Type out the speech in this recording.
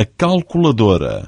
A calculadora.